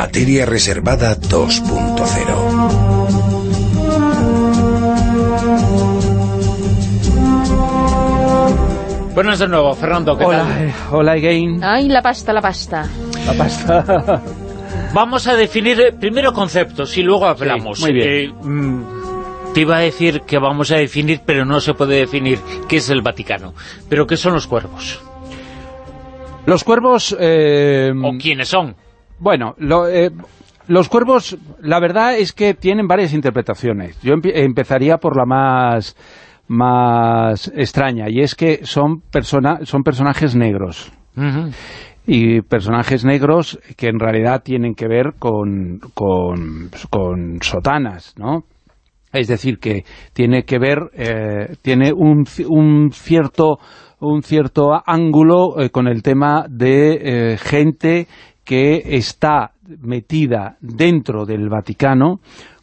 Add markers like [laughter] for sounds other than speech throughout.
Materia Reservada 2.0 Buenas de nuevo, Fernando, ¿qué hola, tal? eh, hola again. Ay, la pasta, la pasta. La pasta. [laughs] Vamos a definir eh, primero conceptos y luego hablamos. muy bien. Eh, mm, te iba a decir que vamos a definir, pero no se puede definir qué es el Vaticano. Pero ¿qué son los cuervos? Los cuervos... eh, ¿O quiénes son? Bueno, lo, eh, los cuervos, la verdad es que tienen varias interpretaciones. Yo empe- empezaría por la más más extraña, y es que son, persona, son personajes negros. Y personajes negros que en realidad tienen que ver con, con, con sotanas, ¿no? Es decir, que tiene que ver, eh, tiene un, un cierto un cierto ángulo eh, con el tema de eh, gente que está metida dentro del Vaticano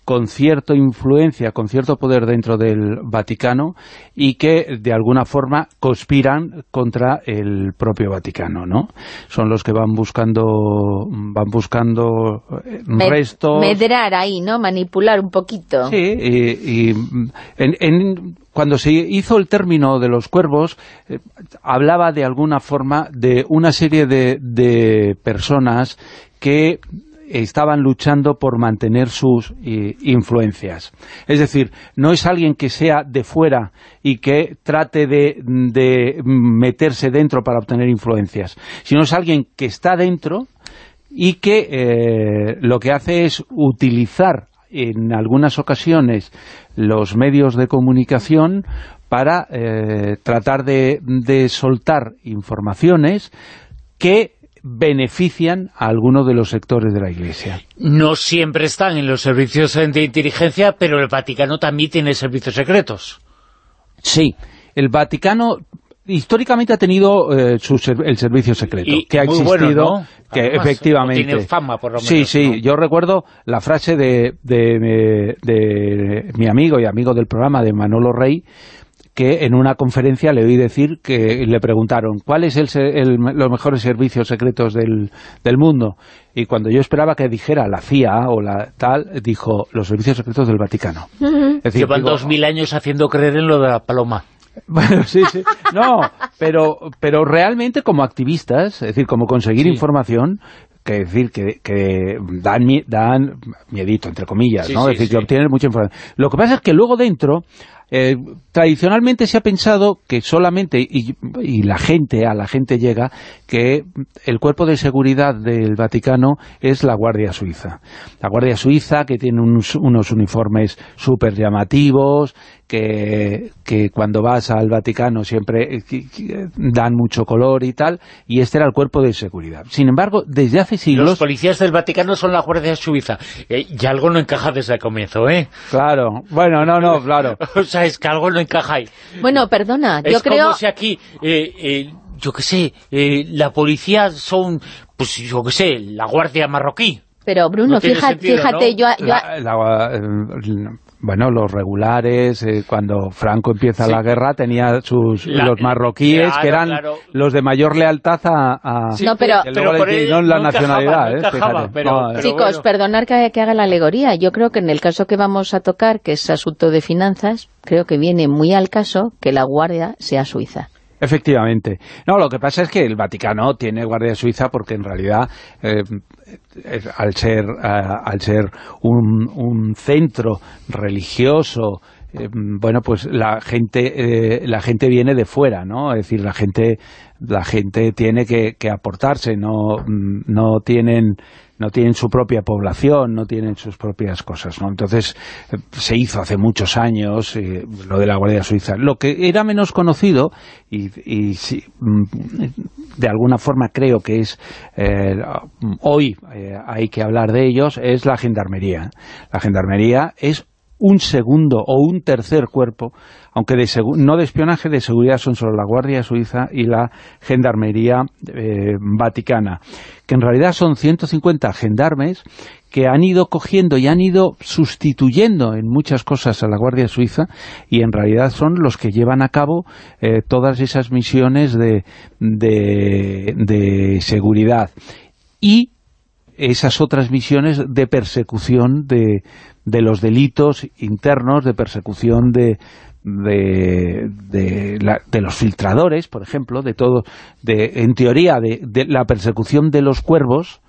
con cierta influencia, con cierto poder dentro del Vaticano y que de alguna forma conspiran contra el propio Vaticano, ¿no? Son los que van buscando van buscando Me- restos Medrar ahí, ¿no? Manipular un poquito. Sí, y, y, en- en- cuando se hizo el término de los cuervos, eh, hablaba de alguna forma de una serie de, personas que estaban luchando por mantener sus eh, influencias. Es decir, no es alguien que sea de fuera y que trate de, de meterse dentro para obtener influencias, sino es alguien que está dentro y que eh, lo que hace es utilizar en algunas ocasiones los medios de comunicación para eh, tratar de, de soltar informaciones que benefician a alguno de los sectores de la Iglesia. No siempre están en los servicios de inteligencia, pero el Vaticano también tiene servicios secretos. Sí, el Vaticano históricamente ha tenido eh, su el servicio secreto, Y que ha existido, bueno, ¿no? que Además, efectivamente... tiene fama, por lo Sí, menos, sí, ¿no? yo recuerdo la frase de, de, de mi amigo y amigo del programa, de Manolo Rey, que en una conferencia le oí decir que le preguntaron ¿cuáles es los mejores servicios secretos del, del mundo? Y cuando yo esperaba que dijera la CIA o la tal, dijo los servicios secretos del Vaticano. Es decir, Llevan digo, dos mil años haciendo creer en lo de la paloma. Bueno, sí, sí. No, pero, pero realmente como activistas, es decir, como conseguir Sí. información, que decir que, que dan, dan miedito, entre comillas, Sí, ¿no? sí, es decir, que obtienen mucha información. Lo que pasa es que luego dentro, eh, tradicionalmente se ha pensado que solamente, y, y la gente, a la gente llega, que el cuerpo de seguridad del Vaticano es la Guardia Suiza. La Guardia Suiza, que tiene unos, unos uniformes súper llamativos, que, que cuando vas al Vaticano siempre eh, que dan mucho color y tal, y este era el cuerpo de seguridad. Sin embargo, desde hace Los siglos... policías del Vaticano son la Guardia Suiza. Eh, y algo no encaja desde el comienzo, ¿eh? Claro, bueno, no, no, claro. [laughs] O sea, es que algo no encaja ahí. Bueno, perdona, es yo creo... como si aquí, eh, eh, yo qué sé, eh, la policía son, pues yo qué sé, la Guardia Marroquí. Pero Bruno, No fíjate, sentido, fíjate, ¿no? yo, yo- La- la- eh, bueno, los regulares, eh, cuando Franco empieza Sí. la guerra, tenía sus La- los marroquíes, claro, que eran claro. los de mayor lealtad a... a- Sí, No, pero- que pero por le- él no la no encajaba, nacionalidad, no eh, encajaba, fíjate. pero- No, pero- Chicos, bueno. perdonar que, que haga la alegoría. Yo creo que en el caso que vamos a tocar, que es asunto de finanzas, creo que viene muy al caso que la guardia sea suiza. Efectivamente. No, lo que pasa es que el Vaticano tiene Guardia Suiza porque en realidad, eh, al ser al ser un, un centro religioso, eh, bueno, pues la gente eh, la gente viene de fuera, ¿no? Es decir, la gente la gente tiene que, que aportarse, no mm, no tienen no tienen su propia población, no tienen sus propias cosas, ¿no? Entonces, eh, se hizo hace muchos años eh, lo de la Guardia Suiza. Lo que era menos conocido, y, y sí, mm, de alguna forma creo que es, eh, hoy hay que hablar de ellos, es la Gendarmería. La Gendarmería es un segundo o un tercer cuerpo, aunque de no de espionaje, de seguridad son solo la Guardia Suiza y la Gendarmería eh, Vaticana, que en realidad son 150 gendarmes que han ido cogiendo y han ido sustituyendo en muchas cosas a la Guardia Suiza y en realidad son los que llevan a cabo eh, todas esas misiones de, de, de seguridad. Y esas otras misiones de persecución de, de los delitos internos, de persecución de, de, de, los filtradores, por ejemplo, de todo, de, en teoría, de, la persecución de los cuervos,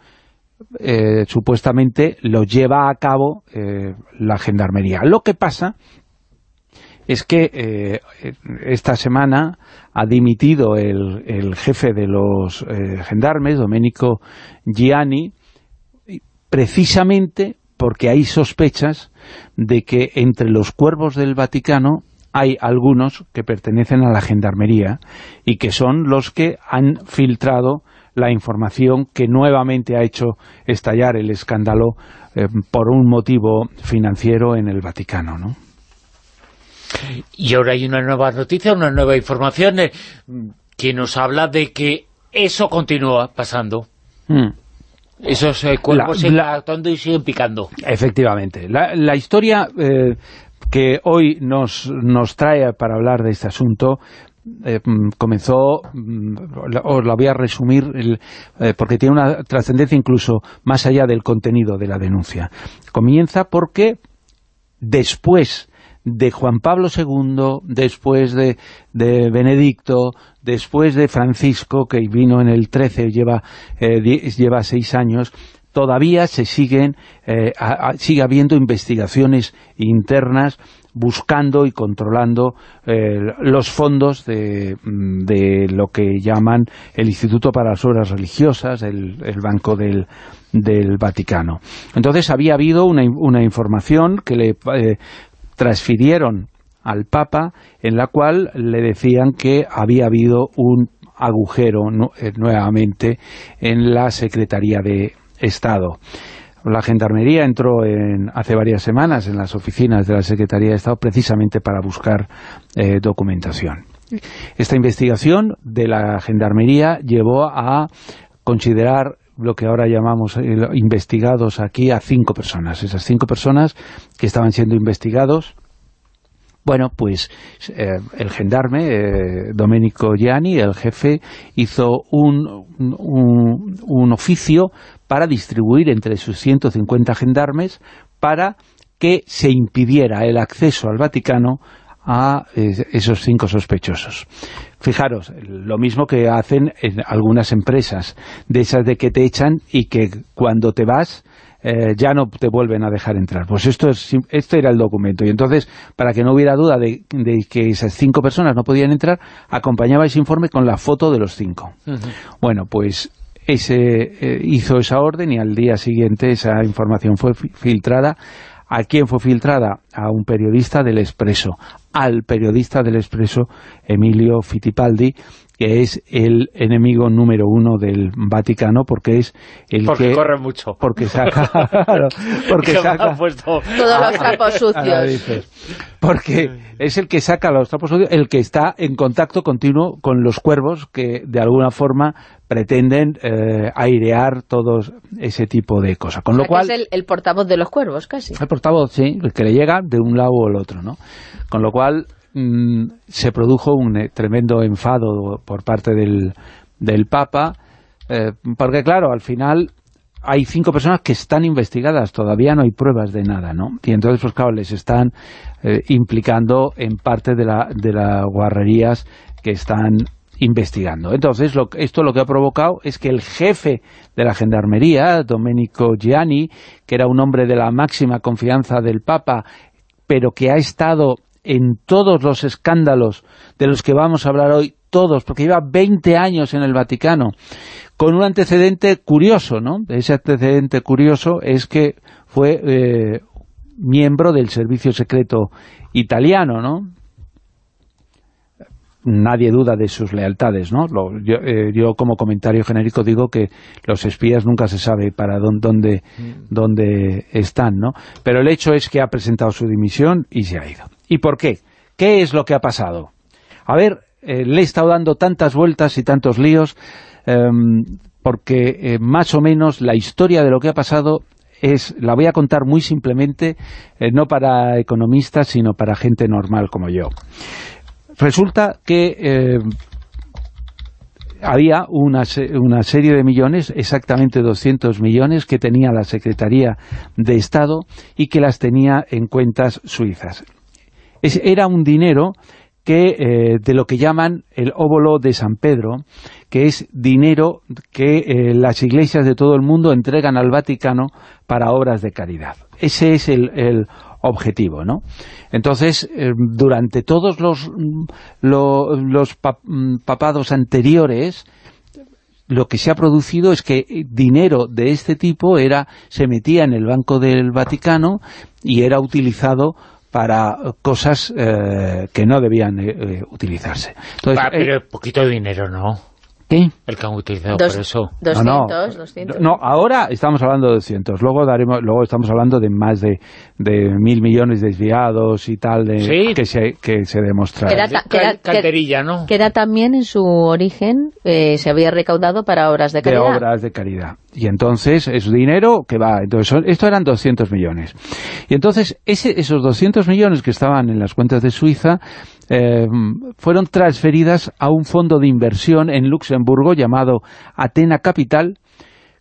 eh, supuestamente lo lleva a cabo eh, la gendarmería. Lo que pasa es que eh, esta semana ha dimitido el, el jefe de los gendarmes, Domenico Gianni, precisamente porque hay sospechas de que entre los cuervos del Vaticano hay algunos que pertenecen a la gendarmería y que son los que han filtrado la información que nuevamente ha hecho estallar el escándalo eh, por un motivo financiero en el Vaticano, ¿no? Y ahora hay una nueva noticia, una nueva información eh, que nos habla de que eso continúa pasando. Mm. Esos eh, cuerpos siguen actuando y siguen picando. Efectivamente. La, historia que hoy nos, nos trae para hablar de este asunto eh, mm, comenzó, mm, os la voy a resumir, eh, porque tiene una trascendencia incluso más allá del contenido de la denuncia. Comienza porque después de Juan Pablo II, después de, de Benedicto, después de Francisco, que vino en el 13, lleva, eh, lleva seis años, todavía se siguen, eh, sigue habiendo investigaciones internas buscando y controlando eh, los fondos de, de, lo que llaman el Instituto para las Obras Religiosas, el, Banco del, del, Vaticano. Entonces había habido una, una información que le eh, transfirieron al Papa en la cual le decían que había habido un agujero nuevamente en la Secretaría de, Estado. La Gendarmería entró en, hace varias semanas en las oficinas de la Secretaría de Estado precisamente para buscar eh, documentación. Esta investigación de la Gendarmería llevó a considerar lo que ahora llamamos eh, investigados aquí a cinco personas. Esas cinco personas que estaban siendo investigados bueno, pues eh, el gendarme, eh, Domenico Gianni, el jefe, hizo un, un, oficio para distribuir entre sus 150 gendarmes para que se impidiera el acceso al Vaticano a eh, esos cinco sospechosos. Fijaros, lo mismo que hacen en algunas empresas, de esas de que te echan y que cuando te vas eh, ya no te vuelven a dejar entrar. Pues esto es, este era el documento. Y entonces, para que no hubiera duda de, que esas cinco personas no podían entrar, acompañaba ese informe con la foto de los cinco. Bueno, pues ese eh, hizo esa orden y al día siguiente esa información fue filtrada. ¿A quién fue filtrada? A un periodista del Expreso, al periodista del Expreso, Emilio Fittipaldi, que es el enemigo número uno del Vaticano porque es el porque que... corre mucho. Porque saca... [laughs] porque [laughs] saca... Todos los trapos sucios. Porque es el que saca los trapos sucios, el que está en contacto continuo con los cuervos que de alguna forma pretenden eh, airear todo ese tipo de cosas. Con lo cual, es el, portavoz de los cuervos, casi. El portavoz, sí, el que le llega de un lado o el otro, ¿no? Con lo cual, Mm, se produjo un eh, tremendo enfado por parte del, del Papa, eh, porque claro, al final hay cinco personas que están investigadas, todavía no hay pruebas de nada, ¿no? Y entonces, pues claro, les están eh, implicando en parte de las de las guarrerías que están investigando. Entonces, lo, esto lo que ha provocado es que el jefe de la Gendarmería, Domenico Gianni, que era un hombre de la máxima confianza del Papa, pero que ha estado en todos los escándalos de los que vamos a hablar hoy, todos, porque lleva 20 años en el Vaticano, con un antecedente curioso, ¿no? Ese antecedente curioso es que fue eh, miembro del servicio secreto italiano, ¿no? Nadie duda de sus lealtades, ¿no? Eh, yo, como comentario genérico digo que los espías nunca se sabe para dónde, dónde están, ¿no? Pero el hecho es que ha presentado su dimisión y se ha ido. ¿Y por qué? ¿Qué es lo que ha pasado? A ver, eh, le he estado dando tantas vueltas y tantos líos, em, porque eh, más o menos la historia de lo que ha pasado es, la voy a contar muy simplemente, eh, no para economistas, sino para gente normal como yo. Resulta que había una, serie de millones, exactamente 200 millones, que tenía la Secretaría de Estado y que las tenía en cuentas suizas. era un dinero que eh, de lo que llaman el óvulo de San Pedro, que es dinero que eh, las iglesias de todo el mundo entregan al Vaticano para obras de caridad. Ese es el, objetivo, ¿no? Entonces, eh, durante todos los, los mm, papados anteriores, lo que se ha producido es que dinero de este tipo era se metía en el Banco del Vaticano y era utilizado para cosas eh, que no debían eh, utilizarse. Entonces, ah, pero poquito dinero, ¿no? ¿Qué? El que han utilizado por eso. 200, no, no, 200. No, ahora estamos hablando de 200. Luego daremos, luego estamos hablando de más de, de mil millones desviados y tal de, que se que se demostraron. Calderilla, ¿no? Que era también en su origen eh, se había recaudado para obras de caridad. De obras de caridad. Y entonces es dinero que va. Entonces esto eran 200 millones. Y entonces ese, esos 200 millones que estaban en las cuentas de Suiza eh, fueron transferidas a un fondo de inversión en Luxemburgo llamado Atena Capital.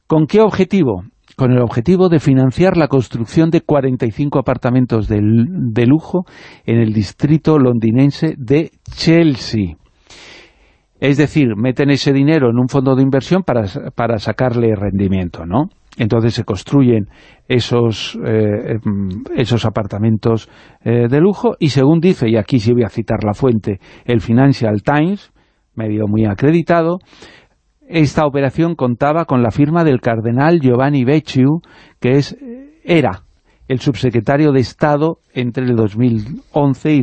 ¿Con qué objetivo? Con el objetivo de financiar la construcción de 45 apartamentos de, de lujo en el distrito londinense de Chelsea. Es decir, meten ese dinero en un fondo de inversión para, para sacarle rendimiento, ¿no? Entonces se construyen esos, eh, em, esos apartamentos eh, de lujo y según dice, y aquí sí voy a citar la fuente, el Financial Times, medio muy acreditado, esta operación contaba con la firma del cardenal Giovanni Becciu, que es, era el subsecretario de Estado entre el 2011 y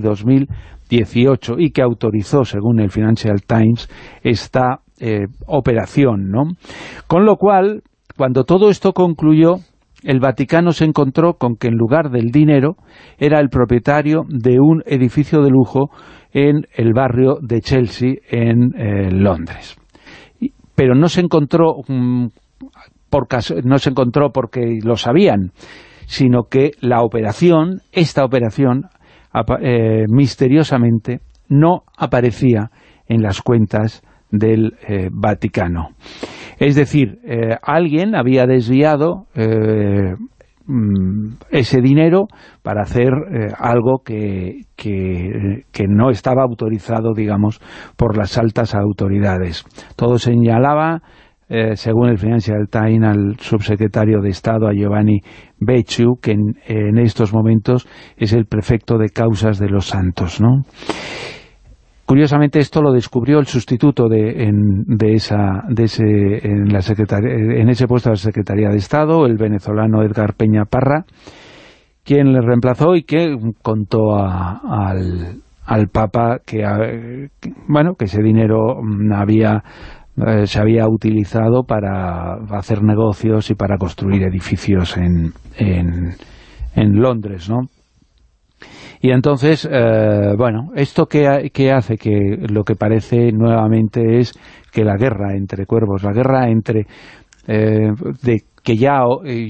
2018 y que autorizó, según el Financial Times, esta eh, operación, ¿no? Con lo cual, cuando todo esto concluyó, el Vaticano se encontró con que en lugar del dinero era el propietario de un edificio de lujo en el barrio de Chelsea en eh, Londres. Pero no se encontró mm, por no se encontró porque lo sabían, sino que la operación, esta operación, eh, misteriosamente no aparecía en las cuentas del eh, Vaticano. Es decir, eh, alguien había desviado mm, ese dinero para hacer algo que, que, no estaba autorizado, digamos, por las altas autoridades. Todo señalaba, según el Financial Times, al subsecretario de Estado, a Giovanni Becciu, que en, estos momentos es el prefecto de causas de los santos, ¿no? Curiosamente esto lo descubrió el sustituto de, en, de esa, de ese, en, la en ese puesto de la Secretaría de Estado, el venezolano Edgar Peña Parra, quien le reemplazó y que contó al, al Papa que, bueno, que ese dinero había eh, se había utilizado para hacer negocios y para construir edificios en, en, Londres, ¿no? Y entonces, eh, bueno, esto que, hace que lo que parece nuevamente es que la guerra entre cuervos, la guerra entre... Eh, de que ya,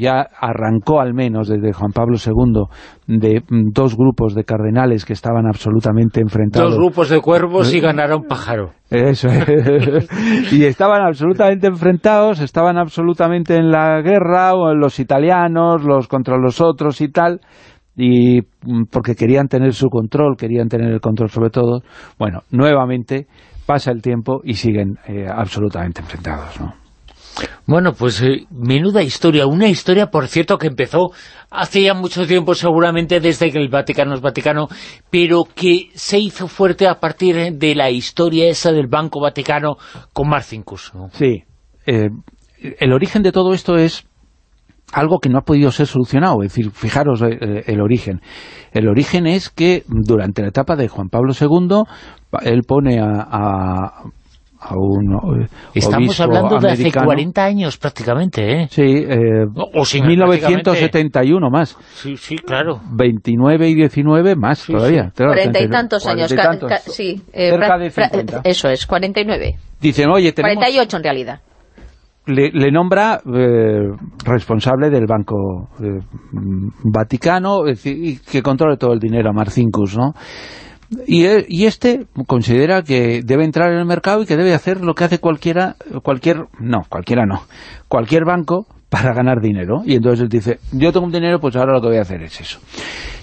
ya arrancó al menos desde Juan Pablo II de dos grupos de cardenales que estaban absolutamente enfrentados. Dos grupos de cuervos y ganaron pájaro. Eso [laughs] y estaban absolutamente enfrentados, estaban absolutamente en la guerra, los italianos, los contra los otros y tal y mm, porque querían tener su control, querían tener el control sobre todo, bueno, nuevamente pasa el tiempo y siguen eh, absolutamente enfrentados, ¿no? Bueno, pues eh, menuda historia, una historia, por cierto, que empezó hace ya mucho tiempo, seguramente desde que el Vaticano es Vaticano, pero que se hizo fuerte a partir de la historia esa del Banco Vaticano con Marcinkus. ¿no? Sí, eh, el origen de todo esto es algo que no ha podido ser solucionado, es decir, fijaros eh, eh, el, origen. El origen es que durante la etapa de Juan Pablo II, él pone a, a, un eh, Estamos hablando de hace 40 años prácticamente, ¿eh? Sí, eh, o, 1971 más. Sí, sí, claro. 29 y 19 más todavía. Cuarenta y tantos años, sí. cerca de 50. Eso es, 49. Dicen, oye, tenemos... 48 en realidad le, nombra eh, responsable del Banco eh, Vaticano y que controle todo el dinero a Marcinkus, ¿no? Y, y, este considera que debe entrar en el mercado y que debe hacer lo que hace cualquiera, cualquier, no, cualquiera no, cualquier banco para ganar dinero. Y entonces él dice, yo tengo un dinero, pues ahora lo que voy a hacer es eso.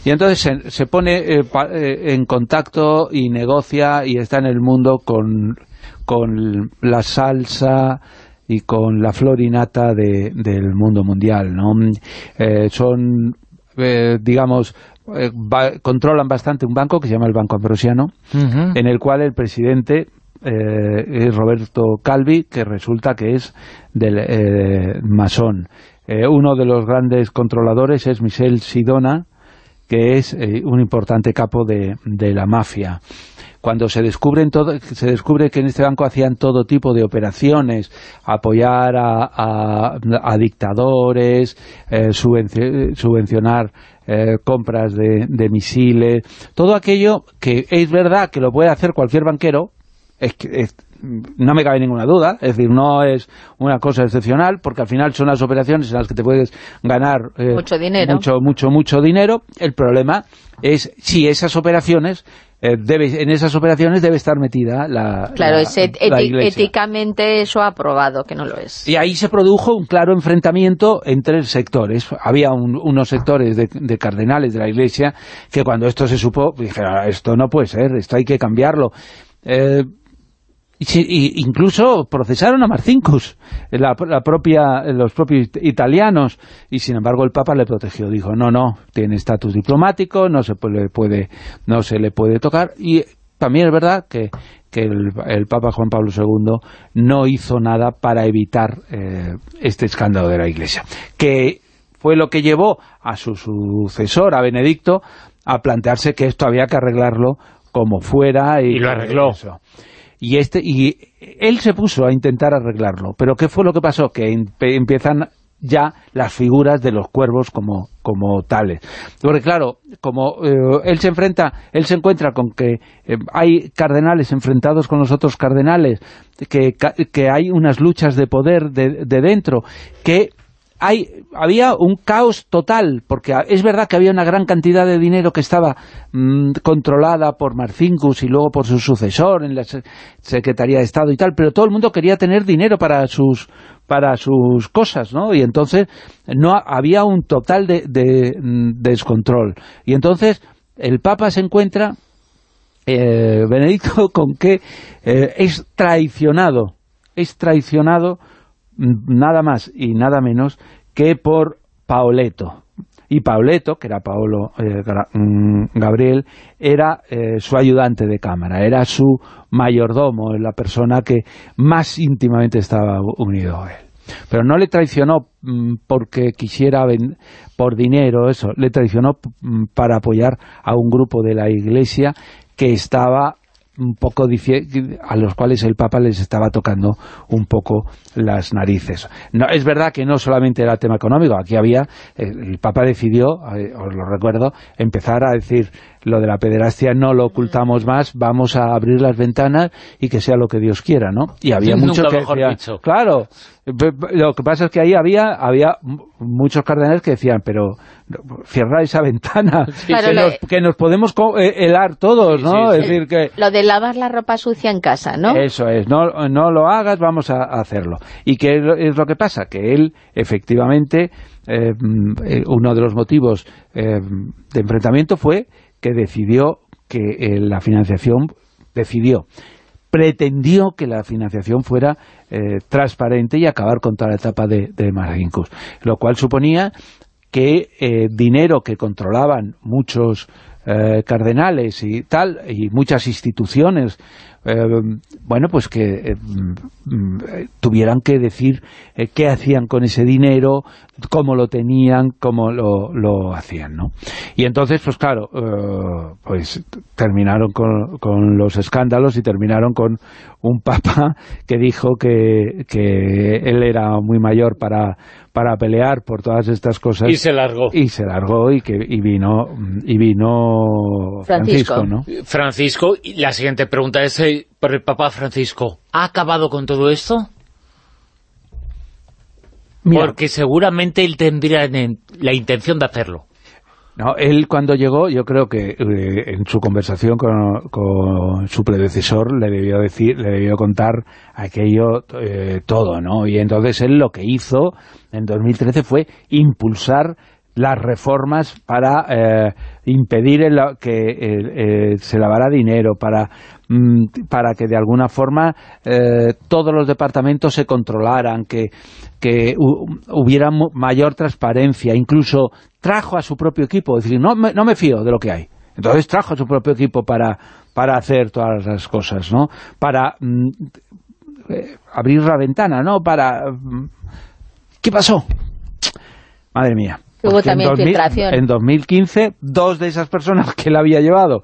Y entonces se, pone eh, eh, en contacto y negocia y está en el mundo con, con la salsa y con la florinata de, del mundo mundial. ¿no? Eh, son, digamos, controlan bastante un banco que se llama el Banco Ambrosiano, en el cual el presidente eh, es Roberto Calvi, que resulta que es del eh, masón. Eh, uno de los grandes controladores es Michel Sidona, que es un importante capo de, la mafia cuando se descubren todo, se descubre que en este banco hacían todo tipo de operaciones, apoyar a, dictadores, subvencionar compras de, misiles, todo aquello que es verdad que lo puede hacer cualquier banquero, es que no me cabe ninguna duda, es decir, no es una cosa excepcional, porque al final son las operaciones en las que te puedes ganar eh, mucho dinero. Mucho, mucho, mucho dinero. El problema es si esas operaciones eh, debe, en esas operaciones debe estar metida la Claro, es éticamente eso ha aprobado, que no lo es. Y ahí se produjo un claro enfrentamiento entre sectores. Había unos sectores de, cardenales de la Iglesia que cuando esto se supo, dijeron, ah, esto no puede ser, esto hay que cambiarlo. Eh, y, incluso procesaron a Marcinkus, la, propia, los propios italianos, y sin embargo el Papa le protegió, dijo, no, no, tiene estatus diplomático, no se le puede, no se le puede tocar, y también es verdad que, el, Papa Juan Pablo II no hizo nada para evitar eh, este escándalo de la Iglesia, que fue lo que llevó a su sucesor, a Benedicto, a plantearse que esto había que arreglarlo como fuera. Y, lo arregló. Y, este, y él se puso a intentar arreglarlo. Pero ¿qué fue lo que pasó? Que empiezan ya las figuras de los cuervos como, como tales. Porque claro, como eh, él se enfrenta, él se encuentra con que eh, hay cardenales enfrentados con los otros cardenales, que, que hay unas luchas de poder de, de dentro, que hay, había un caos total, porque es verdad que había una gran cantidad de dinero que estaba mm, controlada por Marcinkus y luego por su sucesor en la Secretaría de Estado y tal, pero todo el mundo quería tener dinero para sus para sus cosas, ¿no? Y entonces no había un total de, mm, descontrol. Y entonces el Papa se encuentra, eh, Benedicto, [laughs] con que eh, es traicionado, es traicionado nada más y nada menos que por Paoleto. Y Paoleto, que era Paolo eh, mm, Gabriel, era eh, su ayudante de cámara, era su mayordomo, la persona que más íntimamente estaba unido a él. Pero no le traicionó mm, porque quisiera por dinero, eso, le traicionó mm, para apoyar a un grupo de la iglesia que estaba un poco a los cuales el Papa les estaba tocando un poco las narices. No, es verdad que no solamente era tema económico, aquí había, el Papa decidió, eh, os lo recuerdo, empezar a decir lo de la pederastia no lo ocultamos más, vamos a abrir las ventanas y que sea lo que Dios quiera, ¿no? Y había mucho que claro, lo que pasa es que ahí había había muchos cardenales que decían, pero cierra esa ventana, [laughs] que, nos, podemos eh, helar todos, ¿no? es decir que... Lo de lavar la ropa sucia en casa, ¿no? Eso es, no, no lo hagas, vamos a hacerlo. ¿Y qué es lo que pasa? Que él, efectivamente, eh, mm, eh, uno de los motivos de enfrentamiento fue que decidió que eh, la financiación, decidió, pretendió que la financiación fuera eh, transparente y acabar con toda la etapa de, de lo cual suponía que eh, dinero que controlaban muchos cardenales y tal, y muchas instituciones eh, bueno, pues que eh, mm, tuvieran que decir eh, qué hacían con ese dinero, cómo lo tenían, cómo lo, lo hacían, ¿no? Y entonces, pues claro, pues terminaron con, con, los escándalos y terminaron con un papa que dijo que, que él era muy mayor para para pelear por todas estas cosas. Y se largó. Y se largó y, que, y vino, y vino Francisco. ¿no? Francisco, y la siguiente pregunta es por el Papa Francisco. ¿Ha acabado con todo esto? Porque seguramente él tendría la intención de hacerlo. No, él cuando llegó, yo creo que eh, en su conversación con, su predecesor le debió decir, le debió contar aquello eh, todo, ¿no? Y entonces él lo que hizo en 2013 fue impulsar las reformas para eh, impedir que se lavara dinero, para, para que de alguna forma todos los departamentos se controlaran, que, que hubiera mayor transparencia, incluso trajo a su propio equipo, es decir, no me, no me fío de lo que hay. Entonces trajo a su propio equipo para, para hacer todas las cosas, ¿no? Para mm, eh, abrir la ventana, ¿no? Para... Mm, ¿Qué pasó? Madre mía. Hubo también en, 2000, en 2015, dos de esas personas que la había llevado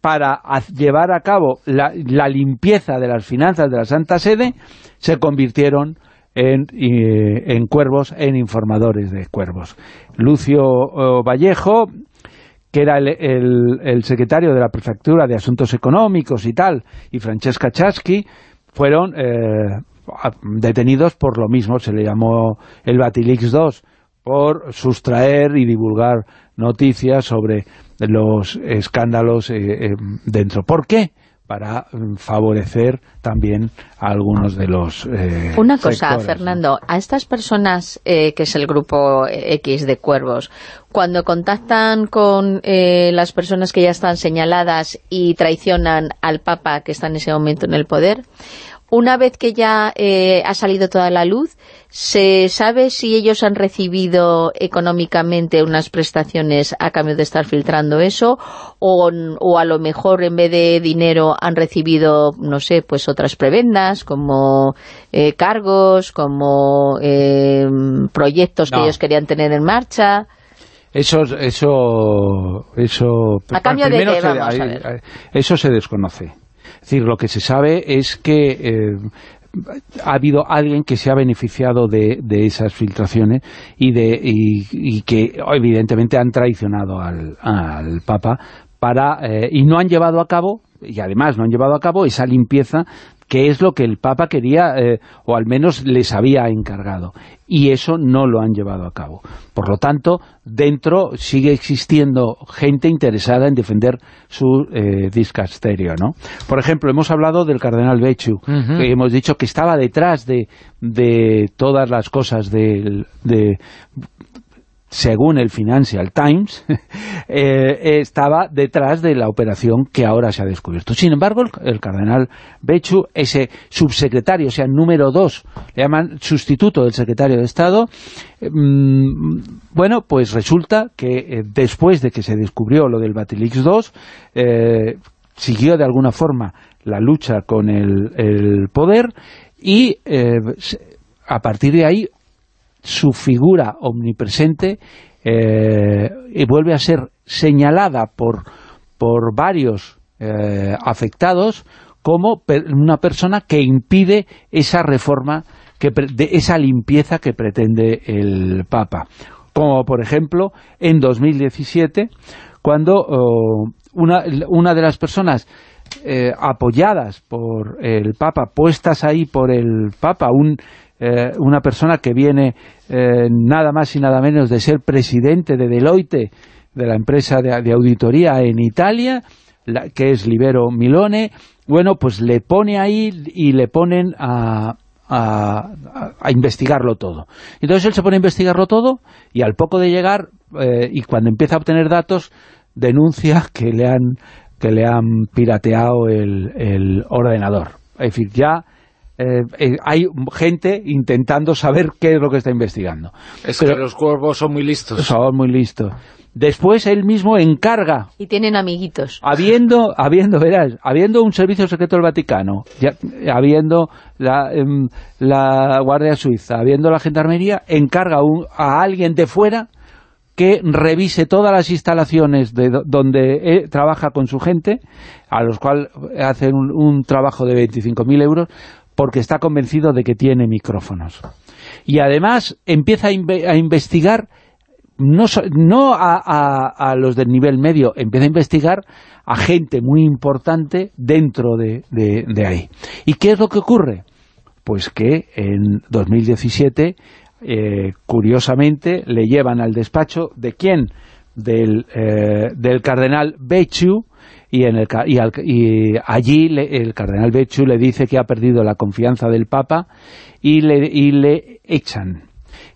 para llevar a cabo la, la limpieza de las finanzas de la Santa Sede, se convirtieron en, cuervos, en informadores de cuervos. Lucio Vallejo, que era el, secretario de la Prefectura de Asuntos Económicos y tal, y Francesca Chaschi, fueron eh, detenidos por lo mismo, se le llamó el Batilix 2, por sustraer y divulgar noticias sobre los escándalos eh, eh, dentro. ¿Por qué? para mm, favorecer también a algunos de los eh, Una cosa, Fernando, a estas personas, eh, que es el grupo X de cuervos, cuando contactan con eh, las personas que ya están señaladas y traicionan al Papa que está en ese momento en el poder, una vez que ya eh, ha salido toda la luz, ¿se sabe si ellos han recibido económicamente unas prestaciones a cambio de estar filtrando eso? O, a lo mejor en vez de dinero han recibido, no sé, pues otras prebendas, como eh, cargos, como eh, proyectos que ellos querían tener en marcha... Eso, eso, eso... ¿A cambio de qué? Vamos a ver. Eso se desconoce. Es decir, lo que se sabe es que eh, ha habido alguien que se ha beneficiado de, esas filtraciones y, de, y, que evidentemente han traicionado al, Papa para eh, y no han llevado a cabo y además no han llevado a cabo esa limpieza que es lo que el Papa quería, eh, o al menos les había encargado. Y eso no lo han llevado a cabo. Por lo tanto, dentro sigue existiendo gente interesada en defender su eh, discasterio, ¿no? Por ejemplo, hemos hablado del cardenal Bechu, que hemos dicho que estaba detrás de, de todas las cosas de, de según el Financial Times, [laughs] eh, estaba detrás de la operación que ahora se ha descubierto. Sin embargo, el, cardenal Bechu, ese subsecretario, o sea, número dos, le llaman sustituto del secretario de Estado, mm, bueno, pues resulta que eh, después de que se descubrió lo del Batilix 2, eh, siguió de alguna forma la lucha con el, poder y a partir de ahí su figura omnipresente eh, y vuelve a ser señalada por, por varios eh, afectados como una persona que impide esa reforma, que de esa limpieza que pretende el Papa. Como por ejemplo en 2017, cuando oh, una, una de las personas eh, apoyadas por el Papa, puestas ahí por el Papa, un eh, una persona que viene eh, nada más y nada menos de ser presidente de Deloitte, de la empresa de, auditoría en Italia, que es Libero Milone, bueno, pues le pone ahí y le ponen a, a, investigarlo todo. Entonces él se pone a investigarlo todo y al poco de llegar, eh, y cuando empieza a obtener datos, denuncia que le han, que le han pirateado el, el ordenador. Es decir, ya eh, eh, hay gente intentando saber qué es lo que está investigando. Es que los cuervos son muy listos. Son muy listos. Después él mismo encarga. Y tienen amiguitos. Habiendo, habiendo, verás, habiendo un servicio secreto del Vaticano, ya, habiendo la, em, la, Guardia Suiza, habiendo la Gendarmería, encarga a alguien de fuera que revise todas las instalaciones de donde trabaja con su gente, a los cuales hacen un, un trabajo de 25.000 euros, porque está convencido de que tiene micrófonos. Y además empieza a, investigar no, no a, los del nivel medio, empieza a investigar a gente muy importante dentro de, ahí. ¿Y qué es lo que ocurre? Pues que en 2017, eh, curiosamente, le llevan al despacho de quién? del, del cardenal Becciu, y, en el, y, allí el cardenal Becciu le dice que ha perdido la confianza del Papa y le, y le echan.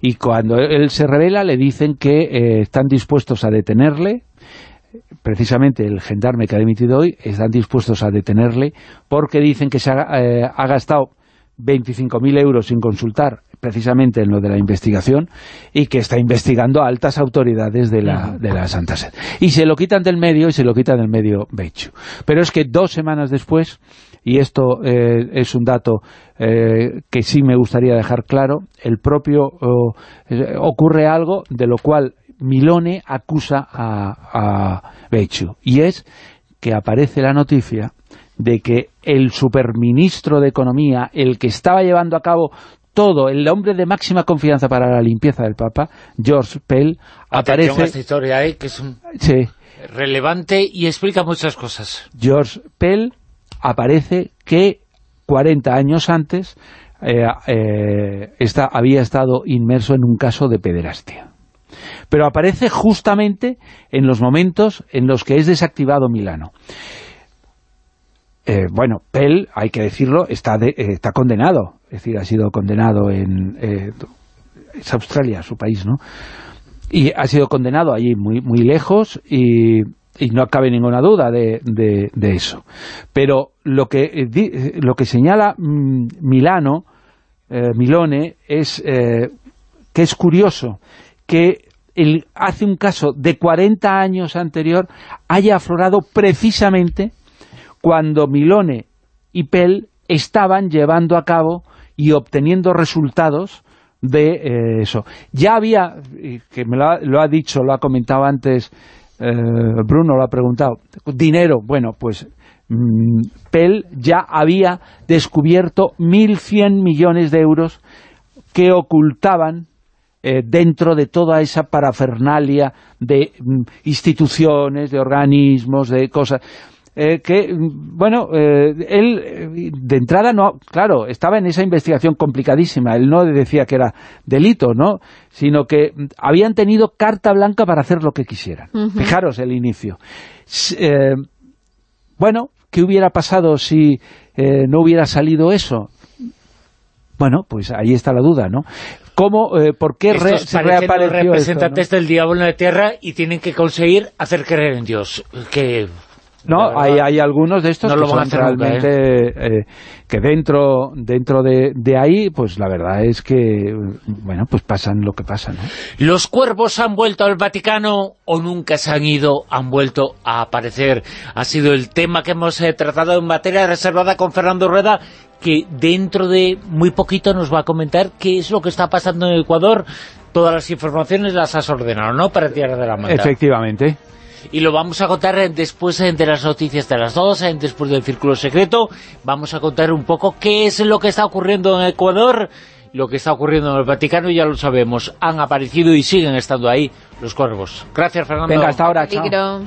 Y cuando él se revela le dicen que eh, están dispuestos a detenerle, precisamente el gendarme que ha dimitido hoy, están dispuestos a detenerle porque dicen que se ha, eh, ha gastado 25.000 euros sin consultar precisamente en lo de la investigación y que está investigando a altas autoridades de la, de la Santa Sede. Y se lo quitan del medio y se lo quitan del medio Becho. Pero es que dos semanas después, y esto eh, es un dato eh, que sí me gustaría dejar claro, el propio eh, ocurre algo de lo cual Milone acusa a, a y es que aparece la noticia de que el superministro de Economía, el que estaba llevando a cabo todo, el hombre de máxima confianza para la limpieza del Papa, George Pell, aparece... esta historia, ¿eh? que es relevante y explica muchas cosas. George Pell aparece que 40 años antes eh, eh, había estado inmerso en un caso de pederastia. Pero aparece justamente en los momentos en los que es desactivado Milano. Eh, bueno, Pell, hay que decirlo, está, eh, está condenado, es decir, ha sido condenado en... Eh, es Australia, su país, ¿no? Y ha sido condenado allí muy, muy lejos y, no cabe ninguna duda de, de, eso. Pero lo que, lo que señala mm, Milano, Milone, es que es curioso que el, hace un caso de 40 años anterior haya aflorado precisamente cuando Milone y Pell estaban llevando a cabo y obteniendo resultados de eh, eso. Ya había, que me lo ha, dicho, lo ha comentado antes eh, Bruno, lo ha preguntado, dinero, bueno, pues mm, Pell ya había descubierto 1.100 millones de euros que ocultaban eh, dentro de toda esa parafernalia de mm, instituciones, de organismos, de cosas eh, que, bueno, eh, él eh, de entrada no, claro, estaba en esa investigación complicadísima, él no decía que era delito, ¿no? Sino que habían tenido carta blanca para hacer lo que quisieran. Fijaros el inicio. bueno, ¿qué hubiera pasado si no hubiera salido eso? Bueno, pues ahí está la duda, ¿no? ¿Cómo, ¿Por qué se reapareció los representantes del diablo en la tierra y tienen que conseguir hacer creer en Dios? Que no, hay, hay algunos de estos que son realmente ¿eh? Eh, que dentro dentro de, de, ahí, pues la verdad es que, bueno, pues pasan lo que pasa, ¿no? ¿Los cuervos han vuelto al Vaticano o nunca se han ido, han vuelto a aparecer? Ha sido el tema que hemos eh, tratado en materia reservada con Fernando Rueda, que dentro de muy poquito nos va a comentar qué es lo que está pasando en Ecuador. Todas las informaciones las has ordenado, ¿no?, para Tierra de la Manta. Efectivamente y lo vamos a contar después de las noticias de las dos, después del Círculo Secreto. Vamos a contar un poco qué es lo que está ocurriendo en Ecuador, lo que está ocurriendo en el Vaticano, ya lo sabemos. Han aparecido y siguen estando ahí los cuervos. Gracias, Fernando. Venga, hasta ahora, chao.